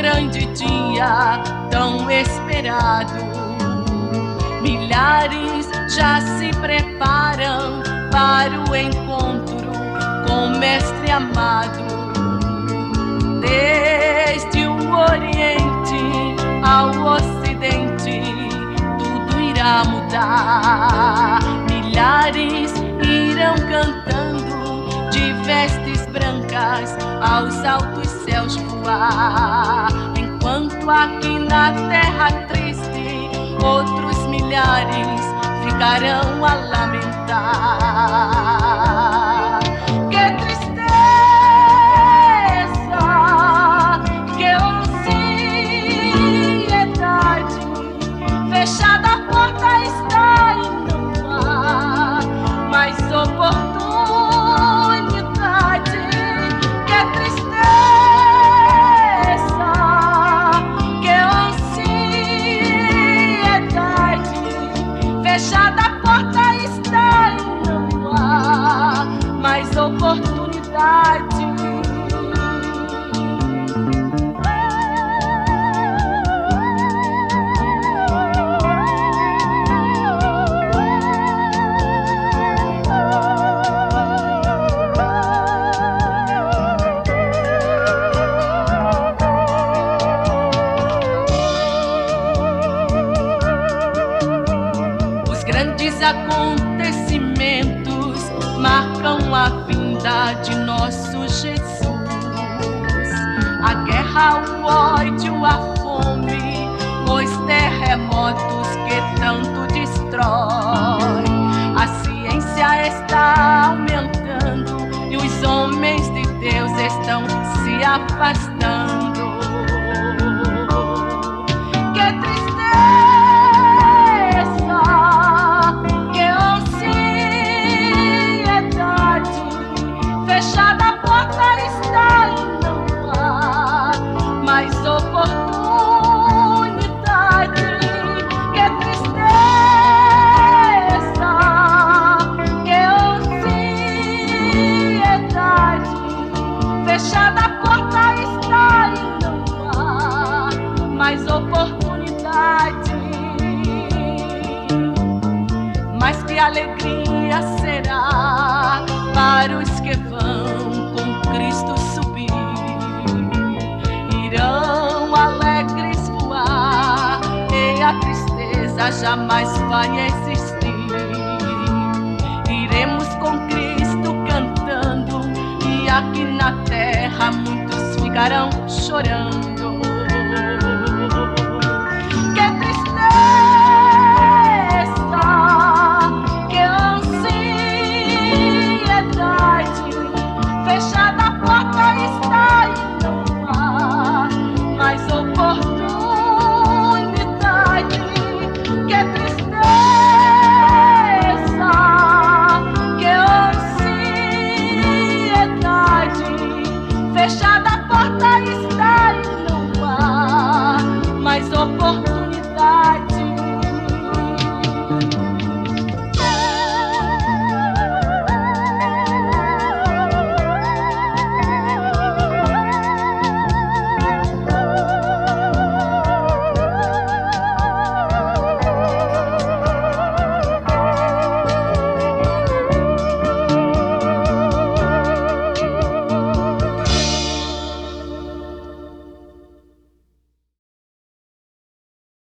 grande dia tão esperado. Milhares já se preparam para o encontro com o Mestre amado. Desde o Oriente ao Ocidente, tudo irá mudar. Milhares irão cantando de vestes brancas aos altos Enquanto aqui na terra triste, outros milhares ficarão a lamentar. Acontecimentos marcam a vinda de nosso Jesus. A guerra, o ódio, a fome, os terremotos que tanto destrói. A ciência está aumentando e os homens de Deus estão se afastando. Mais oportunidade. Mas que alegria será para os que vão com Cristo subir. Irão alegres voar e a tristeza jamais vai existir. Iremos com Cristo cantando e aqui na terra muitos ficarão chorando.